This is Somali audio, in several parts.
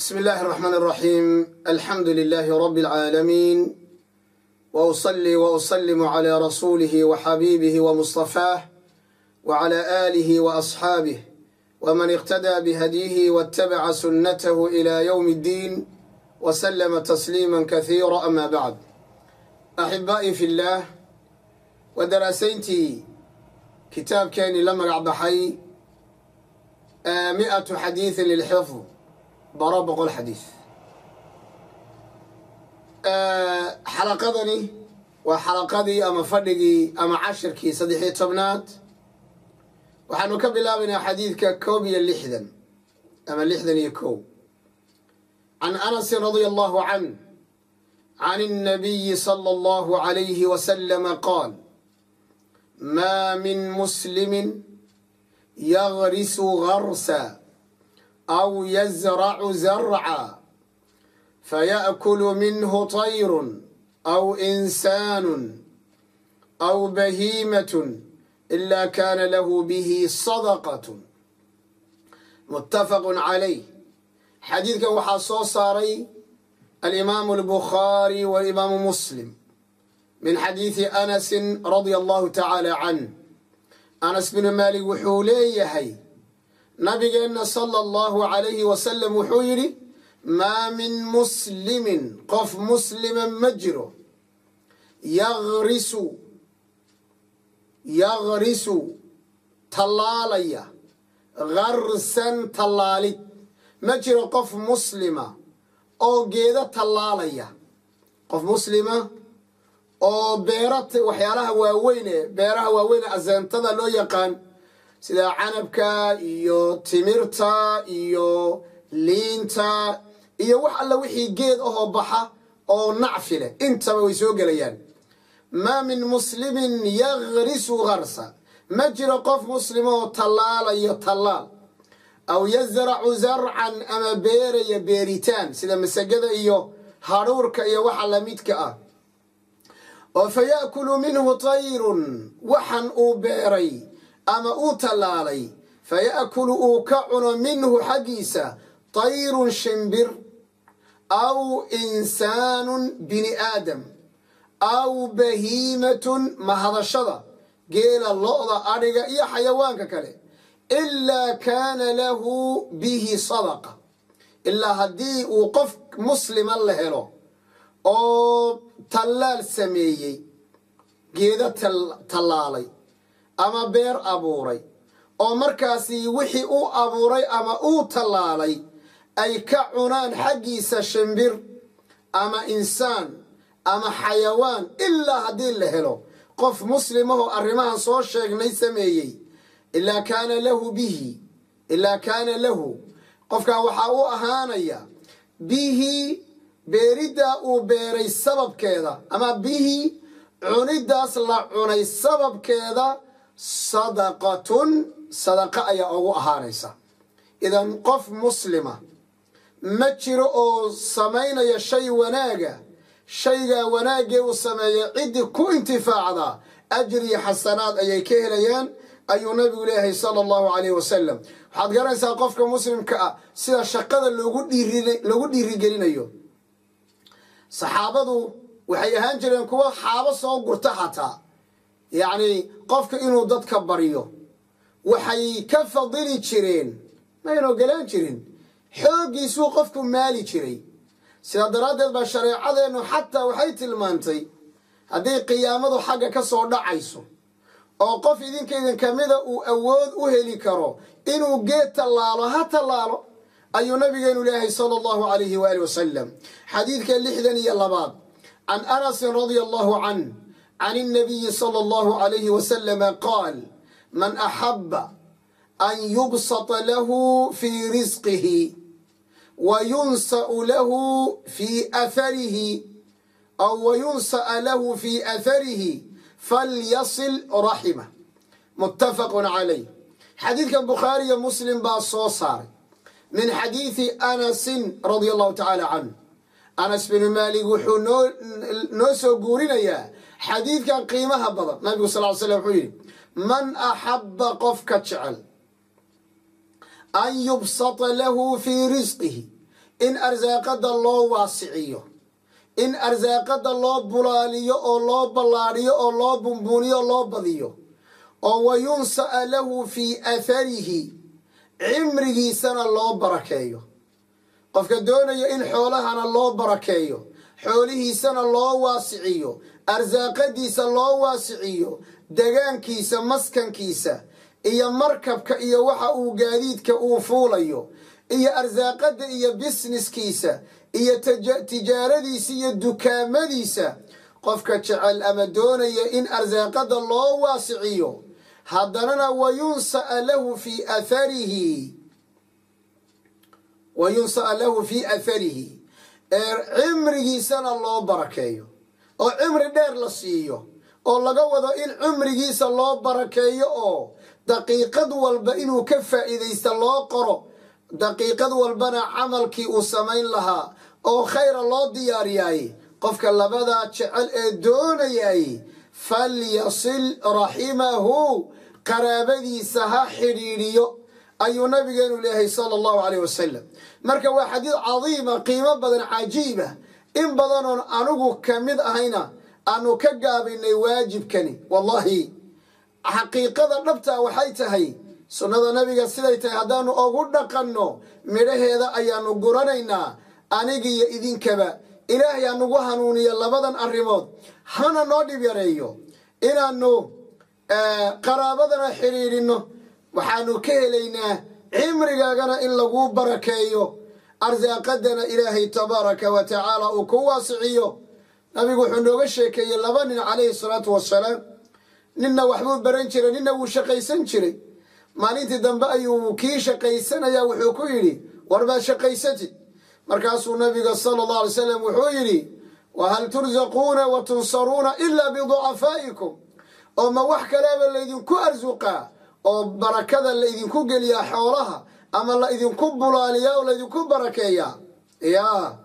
بسم الله الرحمن الرحيم الحمد لله رب العالمين واصلي واسلم على رسوله وحبيبه ومصطفاه وعلى اله واصحابه ومن اقتدى بهديه واتبع سنته الى يوم الدين وسلم تسليما كثيرا اما بعد احبائي في الله ودراسينتي كتاب كان لما قعد مئة حديث للحفظ baro boqol xadiis xalaqadani waa xalaqadii ama fadhigii ama cashirkii saddexiyo tobnaad waxaanu ka bilaabaynaa xadiidka koob iyo lixdan ama lixdan iyo kow can anasin radia allahu canh can الnabiyi salى allahu عalayhi wasalama qaal ma min muslimi yagrisu garsa أو يزرع زرعا فيأكل منه طير أو إنسان أو بهيمة إلا كان له به صدقة متفق عليه حديثك waxaa soo saaray الإمام البخاري والإمام مسلم من حديث أنس رضي الله تعالى عنه أنس بن مالك wuxuu leeyahay nabigeenna sala allahu calayhi wasalam wuxuu yidhi maa min muslimin qof muslima ma jiro. Yagrisu yagrisu tallaalaya. Garsan tallaalid ma jiro qof muslima oo geedo tallaalaya. Qof muslima oo beera waxyaalaha waaweyne beeraha waaweyne aseentada loo yaqaan sida canabka iyo timirta iyo liinta iyo wax alla wixii geed ahoo baxa oo nacfi leh. Intaba way soo gelayaan. Maa min muslimin yagrisu garsa ma jiro qof muslima oo tallaalayo tallaal. Aw yazracu zarcan ama beeraya beeritaan sida masagada iyo hadhuurka iyo waxa lamidka ah. Oo fa yaakulu minhu tayrun waxan uu beeray ama uu tallaalay fayaakulu uu ka cuno minhu xaggiisa tayrun shimbir aw insaanun bini aadam aw bahiimatun mahadashada geela lo-da adhiga iyo xayawaanka kale ilaa kaana lahu bihi sadaqa. Ilaa haddii uu qof muslima la helo oo tallaal sameeyey geedo tallaalay ama beer abuuray oo markaasi wixii uu abuuray ama uu tallaalay ay ka cunaan xaggiisa shimbir ama insaan ama xayawaan ilaa haddii la helo. Qof muslimahoo arrimahan soo sheegnay sameeyey. Ilaa kaana lahu bihi ilaa kaana lahu. Qofkaa waxaa u ahaanaya bihi beeriddaa uu beeray sababkeeda ama bihi cunidaas la cunay sababkeeda sadaqatun sadaqa ayaa ugu ahaanaysa. Idan qof muslima ma jiro oo samaynaya shay wanaaga shaygaa wanaagee uu sameeya ciddii ku intifaacda ajir iyo xasanaad ayay ka helayaan ayuu nabigu leeyahay sala allahu calayhi wasalam waxaad garanaysaa qofka muslimka ah sida shaqada loogu dhiirigelinayo. Saxaabadu waxay ahaan jireen kuwa xaabo soo gurta xataa yacni qofka inuu dadka baryo waxay ka fadili jireen mayna ogolaan jirin xooggiisuu qofku maali jiray. Sidaa daraaddeed baa shareecadeennu xataa waxay tilmaantay haddii qiyaamadu xagga ka soo dhacayso oo qof idinka idin ka mida uu awood u heli karo inuu geed tallaalo ha tallaalo ayuu nabigeenu leeyahay sala allahu calayhi waali wasalam xadiidka lixdan iyo labaad can anasin radia allahu canh can الnabiyi slى اllahu عalayhi waslama qaal man axaba an yubsطa lahu fii risqihi wayunsau lahu fii atharihi aw wayunsa'a lahu fii atharihi falyasil raximah muttafaqu calayh xadiidkan bukhaariyo muslim baa soo saaray min xadiidi anasin radia allahu tacaala canh anas binu maalik wuxuu noo soo guurinayaa xadiidkan qiimaha badan nabigu sal ly slam wuxuu yidhi man axabba qofka jecel an yubsata lahu fii risqihi in arsaaqada loo waasiciyo in arsaaqada loo bulaaliyo oo loo ballaadhiyo oo loo bunbuuniyo oo loo badiyo oo wayunsa'a lahu fii atharihi cimrigiisana loo barakeeyo. Qofka doonaya in xoolahana loo barakeeyo xoolihiisana loo waasiciyo arsaaqadiisa loo waasiciyo degaankiisa maskankiisa iyo markabka iyo waxa uu gaadiidka uu fuulayo iyo arsaaqada iyo bisniskiisa iyo tijaaradiisa iyo dukaamadiisa. Qofka jecel ama doonaya in arsaaqada loo waasiciyo haddanana wayunsa'a lahu fii atharihi. Wayunsa'a lahu fii atharihi. Cimrigiisana loo barakeeyo oo cimri dheer la siiyo oo laga wado in cimrigiisa loo barakeeyo oo daqiiqad walba inuu ka faa'iidaysta loo qoro. Daqiiqad walbana camalkii uu samayn lahaa oo khayra loo diyaariyaay qofka labadaa jecel ee doonayay falyasil raximahu qaraabadiisa ha xidhiidhiyo ayuu nabigeenu leeyahay sala allahu caleyh wasalam marka waa xadiid cadiima qiimo badan cajiiba in badanoon anigu ka mid ahayna aanu ka gaabinay waajibkani. Wallahi xaqiiqada dhabtaa waxay tahay sunnada nabiga siday tahay haddaanu ugu dhaqanno midhaheeda ayaanu guranaynaa anigiyo idinkaba. Ilaahay hanugu hanuuniyo labadan arrimood. Hana noo dhib yareeyo. Inaanu qaraabadana xidhiidhinno waxaanu ka helaynaa cimrigaagana in laguu barakeeyo arsaaqadana ilaahay tabaaraka wa tacaala uu ku waasiciyo. Nabigu wuxuu nooga sheekeeyey laba nin calayhi salaatu wasalaam ninna waxbuu baran jiray ninna wuu shaqaysan jiray. Maalintii dambe ayuu kii shaqaysanayaa wuxuu ku yidhi war baad shaqaysatid markaasuu nabiga sala allah alay salam wuxuu yidhi wahal tursaquuna wa tunsaruuna ilaa biducafaa'ikum oo ma wax kaleeba laydinku arsuqaa oo barakada laydinku geliyaa xoolaha ama la idinku bulaaliyaa oo laydinku barakeeyaa? Yaa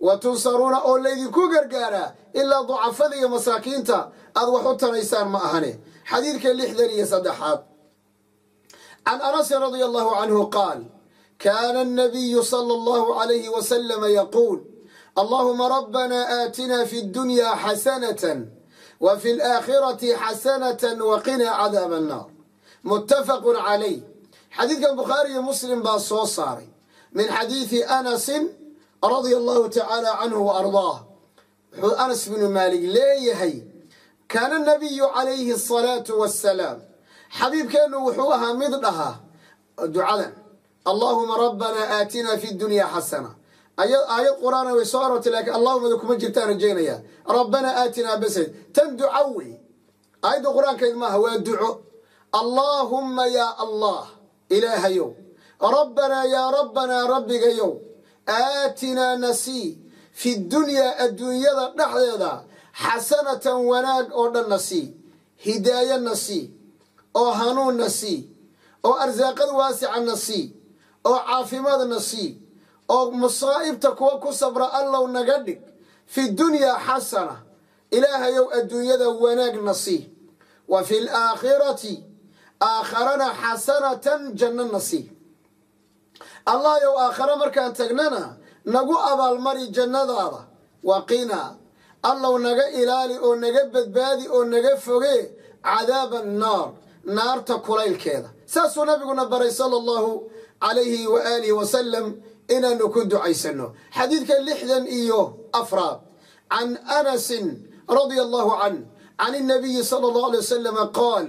wa tunsaruuna oo laydinku gargaaraa ilaa ducafada iyo masaakiinta. Aad wax u taraysaan ma ahane xadiidka lixdan iyo saddexaad. Can anasin radia allahu canhu qaal kaana anabiyu sala allahu calayhi wasalama yaquul allahuma rabbanaa aatinaa fi ddunyaa xasanatan wa fi alaakhirati xasanatan waqinaa cadaaba annaar muttafaqun calayh xadiidkan bukhaari iyo muslim baa soo saaray. Min xadiidi anasin radia allahu tacaala canhu wa wuxuu anas binu maalik leeyahay kaana nabiyu calayhi asalaatu wassalaam xabiibkeennu wuxuu ahaa mid dhahaa ducadan allaahuma rabbanaa aatinaa fi dunya xasana. Aayad qur'aana way soo aroortay laakiin allahumada kuma jirtaan rajaynayaa rabbanaa aatinaa based tan duco wey aayadda qur'aankeed maaha waa duco. Allaahumma yaa allah ilaahayow rabbanaa yaa rabbanaa rabbigayow aatinaa nasii fi dunyaa adduunyada dhexdeeda xasanatan wanaag oo dhan na sii hidaayo na sii oo hanuun na sii oo arsaaqad waasica na sii oo caafimaad na sii oo masaa'ibta kuwa ku sabra allow naga dhig fi dunyaa xasana ilaahayow adduunyada wanaag na sii wa fi laakhirati aakharana xasanatan janno na sii allahayow aakhare markaan tagnana nagu abaalmari jannadaada. Waqina allow naga ilaali oo naga badbaadi oo naga foge cadaaba annaar naarta kulaylkeeda. Saasuu nabiguna baray sala allahu calayhi wa aalihi wasalam inaanu ku ducaysano xadiidka lixdan iyo afraad. Can anasin radia allahu canh can الnabiyi salى اllahu alay wasalam qaal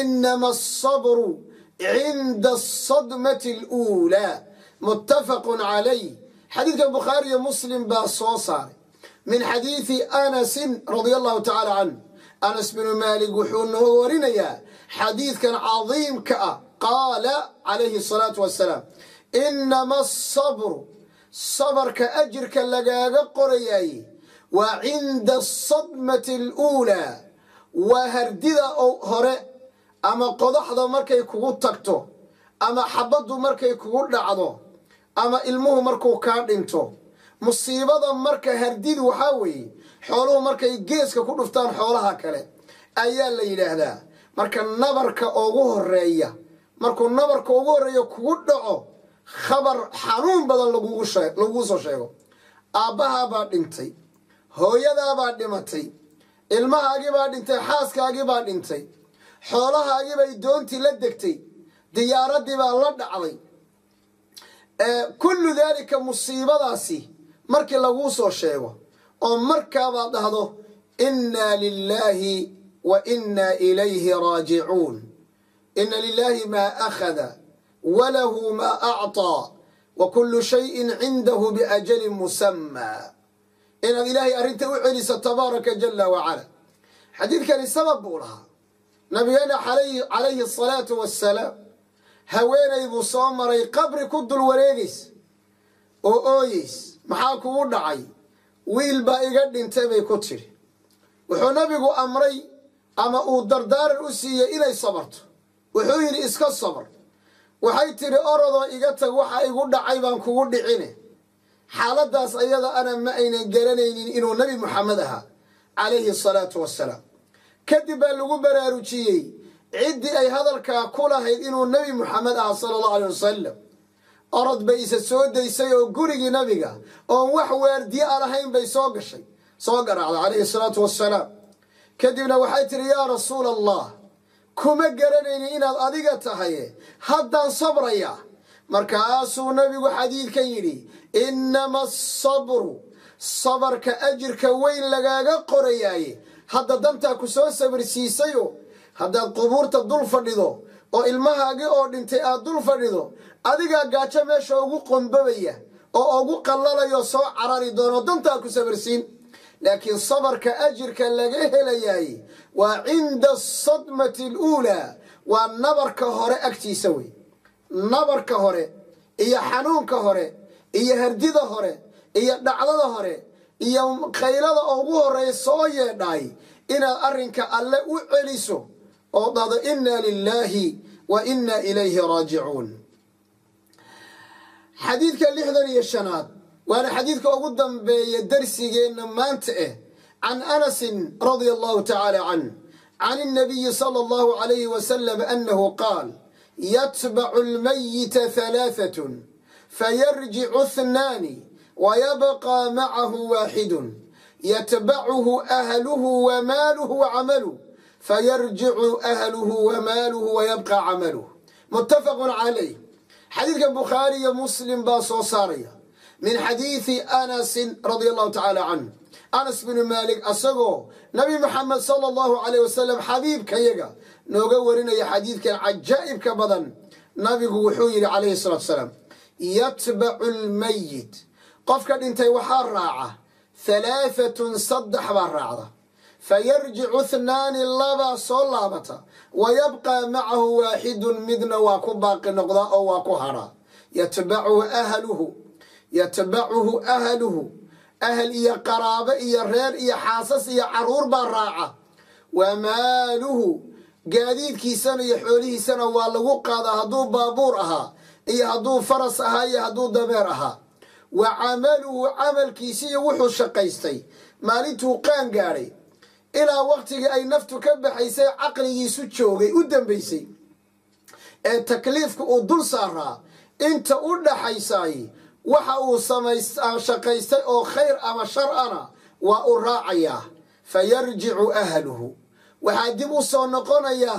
inama الصabru cinda الصadmati اlأuulaa muttafaq calayh xadiidka bukhaari iyo muslim baa soo saaray min xadiidi anasin radia allahu tacaala canh anas binu maalik wuxuu noo warinayaa xadiidkan cadiimka ah qaala calayhi الsalaatu wasalaam inama asabru sabarka ajirka lagaaga qorayaye waa cinda asadmati aluulaa waa hardida hore ama qodaxda markay kugu tagto ama xabaddu markay kugu dhacdo ama ilmuhu markuu kaa dhinto. Musiibada marka hardidu waxaa weeye xooluhu markay geeska ku dhuftaan xoolaha kale ayaa la yidhaahdaa. Marka nabarka ugu horreeya markuu nabarka ugu horreeya kugu dhaco khabar xanuun badan lagugu soo sheego. Aabbahaabaa dhintay hooyadaabaa dhimatay. Ilmahaagibaa dhintay xaaskaagiibaa dhintay. Xoolahaagiibay doontii la degtay. Diyaaradiibaa la dhacday. Kullu daalika musiibadaasi markii laguu soo sheego oo markaabaad dhahdo innaa lilaahi wa innaa ilayhi raajicuun. Ina lilaahi maa akhada walahu maa acطaa wa kullu shayin cindahu biajalin musamaa inaad ilaahay arrinta u celiso tabaaraka jala wacala. Xadiidkani sabab buu lahaa. Nabigeena calayhi asalaatu wassalaam haweenay buu soo maray qabri ku dul wareegays oo ooyeys maxaa kugu dhacay? Wiil baa iga dhintay bay ku tidhi. Wuxuu nabigu amray ama uu dardaaran u siiyey inay sabarto. Wuxuu yidhi iska sabar. Waxay tidhi orodoo iga tag waxa igu dhacay baan kugu dhicine xaaladaas ayada ana ma aynan garanaynin inuu nebi moxamed ahaa calayhi asalaatu wassalaam. Kadib baa lagu baraarujiyey ciddii ay hadalkaa ku lahayd inuu nebi moxamed ahaa sala allahu alay wasalam orod bay isa soo daysay oo gurigii nabiga oon wax waardiye a bay soo gashay soo garaacday calayhi salaatu wassalaam. Kadibna waxay tidhi yaa rasuula allah kuma garanaynin inaad adiga tahay haddaan sabrayaa markaasuu nabigu xadiidkan yidhi innama asabru sabarka ajirka weyn lagaaga qorayaaye. Hadda dantaa ku soo sabirsiisayo haddaad qubuurta dul fadhido oo ilmahaagii oo dhintay aad dul fadhido adigaa gaajo meesha ugu qombabaya oo ugu qallalayo soo carari doono dantaa ku sabirsiin laakiin sabarka ajirka laga helayaay waa cinda asadmati aluulaa waa nabarka hore agtiisa wey nabarka hore iyo xanuunka hore iyo hardida hore iyo dhacdada hore iyo khaylada ugu horey soo yeedhaay inaad arrinka alle u celiso oo dhahdo innaa lilaahi wa innaa ilayhi raajicuun. Xadiidka lixdan iyo shanaad waana xadiidka ugu dambeeya darsigeenna maanta ah can anasin radia allahu tacaala canh can innabiyi sala allahu calayhi wasalam annahu qaal yatbacu lmayita halaahatun fayarjicu hnaani wayabqaa macahu waaxidun yatbacuhu ahluhu wamaaluhu wacamaluh fayarjicu ahluhu wamaaluhu wayabqa camaluh muttafaqun calayh xadiidkan bukhaari iyo muslim baa soo saaraya min xadiidi anasin radia allahu tacaala canh anas binu maalik asagoo nabi maxamed sala allahu calayh wasalam xabiibkayaga nooga warinaya xadiidkan cajaa'ibka badan nabigu wuxuu yidhi calayhi salatu salaam yatbacu lmayit qofka dhintay waxaa raaca halaahatun saddex baa raacda. Fayarjicu hnaani labaa soo laabata wa yabqaa macahu waaxidun midna waa ku baaqi noqdaa oo waa ku hadhaa yatbacuhu ahluhu yatbacuhu ahluhu. Ahal iyo qaraabo iyo reer iyo xaasas iyo carruur baa raaca. Wa maaluhu gaadiidkiisana iyo xoolihiisana waa lagu qaadaa hadduu baabuur ahaa iyo hadduu faras ahaa iyo hadduu dameer ahaa. Wa camaluhu camalkiisi iyo wuxuu shaqaystay. Maalintuu qaan gaadhay. Ilaa waqtigii ay naftu ka baxaysay caqligiisu joogay u dambaysay. Ee takliifka uu dul saaraa inta u dhaxaysay waxa uu shaqaystay oo khayr ama shar'ana waa u raacayaa. Fayarjicu ahluhu waxaa dib u soo noqonaya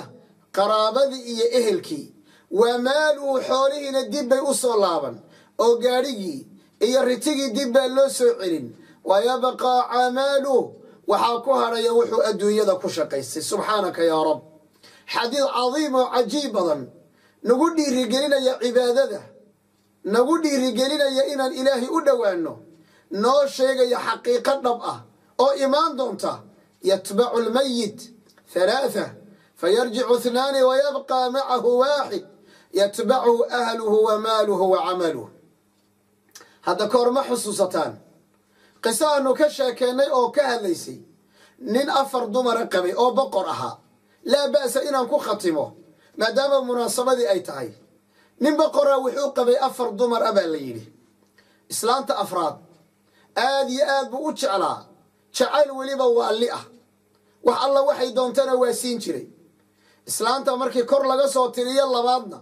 qaraabadii iyo ehelkii. Wa maaluhu xoolihiina dib bay u soo laaban oo gaadhigii iyo ritigii dib baa loo soo celin. Wa yabqaa camaaluh waxaa ku hadhaya wuxuu adduunyada ku shaqaystay. Subxaanaka yaa rab. Xadiid cadiim oo cajiib badan. Nagu dhiirigelinaya cibaadada. Nagu dhiirigelinaya inaan ilaahay u dhowaanno noo sheegaya xaqiiqo dhab ah oo imaan doonta. Yatbacu lmayit halaatha fayarjicu hnaani wayabqaa macahu waaxid yatbachu ahluhu wa maaluhu wa camaluh hadda kahor ma xusuusataan qiso aanu ka sheekeennay oo ka hadlaysay nin afar dumara qabay oo boqor ahaa laa ba'sa inaan ku khatimo maadaama munaasabadii ay tahay nin boqoraa wuxuu qabay afar dumar a baa la yidhi islaanta afraad aad iyo aad buu u jeclaa jacayl weliba waalli ah wax alla waxay doontana waa siin jiray. Islaanta markii kor laga soo tiriyo labaadna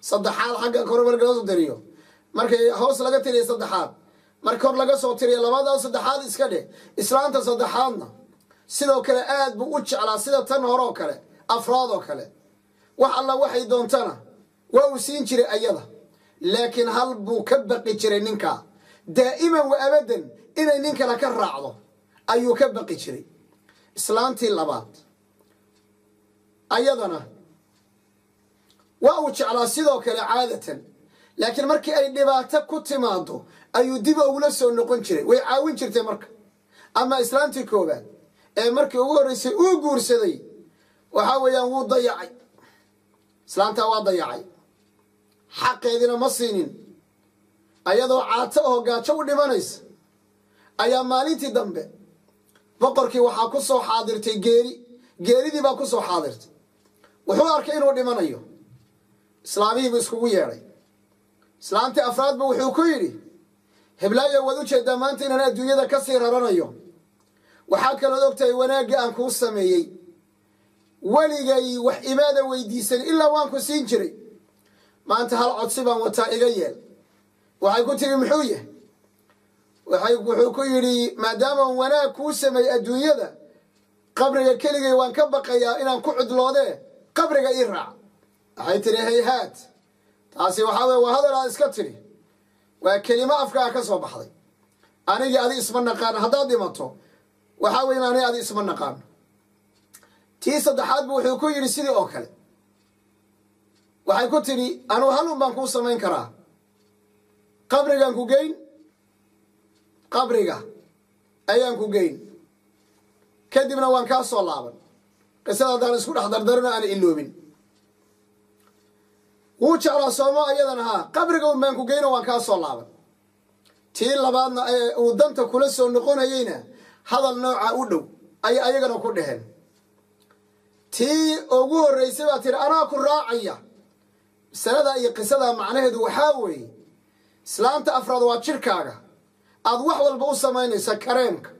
saddexaad xagga kor marka laga tiriyo markay hoos laga tiriya saddexaad marka hor laga soo tiriya labadaa saddexaad iska dheh. Islaanta saddexaadna sidoo kale aad buu u jeclaa sida tan horoo kale afraad oo kale. Wax alla waxay doontana waa uu siin jiray ayada. Laakiin hal buu ka baqi jiray ninkaa. Daa'iman wa abadan inay nin kale ka raacdo ayuu ka baqi jiray islaantii labaad. Ayadana waa uu jeclaa sidoo kale caadatan laakiin markii ay dhibaato ku timaado ayuu dib ugula soo noqon jiray. Way caawin jirtay marka. Ama islaantii koobaad ee markii ugu horreysay uu guursaday waxaa weeyaan wuu dayacay. Islaantaa waa dayacay. Xaqeedina ma siinin. Ayadoo caato oo gaajo u dhimanaysa ayaa maalintii dambe boqorkii waxaa ku soo xaadirtay geeri. Geeridii baa ku soo xaadirtay. Wuxuu arkay inuu dhimanayo. Islaamihiibuu iskugu yeedhay. Islaamtii afraadba wuxuu ku yidhi heblaayo waad u jeedaa maanta inaan adduunyada ka sii raranayo. Waxaa kalood ogtahay wanaaggii aan kuu sameeyey. Weligay wax imaada weydiisan ilaa waan ku siin jiray. Maanta hal codsi baan wataa iga yeel. Waxay ku tiri muxuu yahay wuxuu ku yidhi maadaamaan wanaag kuu sameeyey adduunyada qabriga keligay waan ka baqayaa inaan ku cudloodee qabriga ii raac. Waxay tidhi hayhaad taasi waxaa weye waa hadal aad iska tidhi. Waa kelimo afkaa ka soo baxday. Anigii adi isma naqaano haddaad dhimato waxaa weyn ani adi isma naqaano tii saddexaadbu wuxuu ku yidhi sidii oo kale. Waxay ku tidhi anuu halun baan kuu samayn karaa. Qabrigaan ku geyn qabriga ayaan ku geyn. Kadibna waan kaa soo laaban. Qisada haddaan isku dhex dardarino aan iloobin. Wuu jeclaa soomo ayadan ahaa. Qabriga un ku geyno waan kaa soo laaban. Tii labaadna ee uu danta kula soo noqonayeyna hadal nooca u dhow ayay ayagana ku dheheen tii ugu horraysay baa tihi anaa ku raacaya. Masalada iyo qisada macnaheedu waxaa weeye islaanta afraad waa jirkaaga aad wax walba u samaynaysa kareemka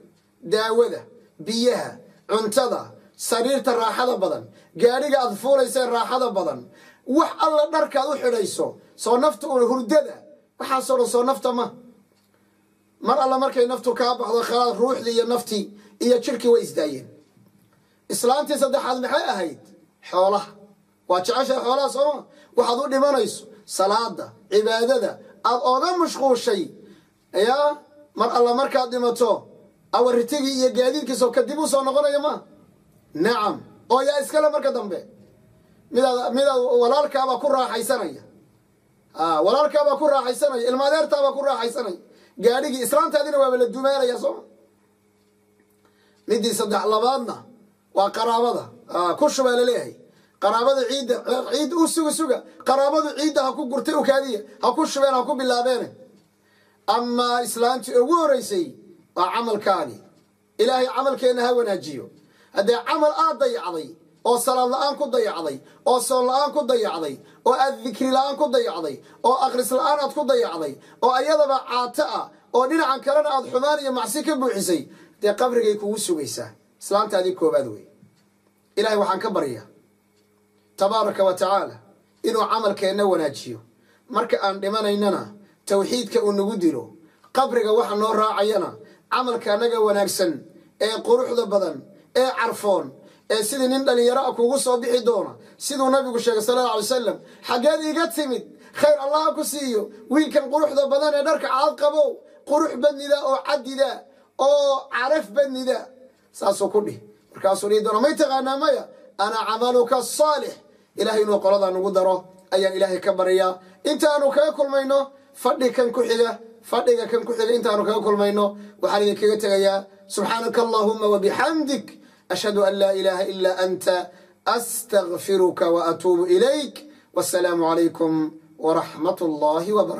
daawada biyaha cuntada sariirta raaxada badan gaadhiga aad fuulaysa raaxada badan. Wax alla dharkaad u xidhayso soo nafta hurdada waxaasoo dhan soo nafta ma. Mar alla markay naftu kaa baxdo khalaad ruuxdii iyo naftii iyo jirkii way isdaayeen islaantii saddexaad maxay ahayd? Xoolaha. Waa jeceshahay xoolaha sooma waxaad u dhimanayso salaada cibaadada aad ooga mashquushay yaa mar alla markaad dhimato awaritigii iyo gaadiidkiisoo kadib u soo noqonaya ma? Nacam oo yaa iskale marka dambe. Midaad walaalkaabaa ku raaxaysanaya. Walaalkaabaa ku raaxaysanaya. Ilmaadeertaabaa ku raaxaysanaya. Gaadhigii islaantaadina waaba la dumaanaya sooma midii saddex labaadna waa qaraabada. Ku shubaa la leeyahay qaraabada ciidda ciidda u suga suga. Qaraabadu ciidda ha ku gurtay ukaadiya ha ku shubeen ha ku bilaabeene amaa islaantii ugu horeysay waa camalkaagii ilaahay camalkeenna ha wanaajiyo. Haddee camal aad dayacday oo salaad la'aan ku dayacday oo soon la'aan ku dayacday oo aad dikri la'aan ku dayacday oo akhris la'aan aad ku dayacday oo ayadaba caato ah oo dhinacan kalena aad xumaan iyo macsi ka buuxisay dee qabrigay kugu sugaysaa. Islaantaadii koobaad wey ilaahay waxaan ka baryaa tabaaraka wa tacaala inuu camalkeenna wanaajiyo. Marka aan dhimanaynana tawxiidka uu nagu dilo. Qabriga waxa noo raacayana camalka annaga wanaagsan ee quruxda badan ee carfoon ee sidii nin dhallinyaro a kugu soo bixi doona siduu nabigu sheegay sala alla alay wasalam xaggeed iga timid? Khayr allaha ku siiyo. Wiilkan quruxda badan ee dharka caad qabow qurux badnida oo cadida oo caraf badnida. Saasuu ku dhih markaasuu dhihi doona may taqaanaa maya? Ana camaluka asaalix ilahay inuu qoladaa nagu daro ayaan ilaahay ka baryaa intaanu kaga kulmayno fadhi kan ku xiga fadhiga kan ku xiga intaanu kaga kulmayno waxaan idinkaga tegayaa subxaanaka allahuma wabixamdik ashhadu an laa ilaaha ilaa anta astagfiruka waatuubu ilayk wasalaamu calaykum waraxmat allahi wbarakatu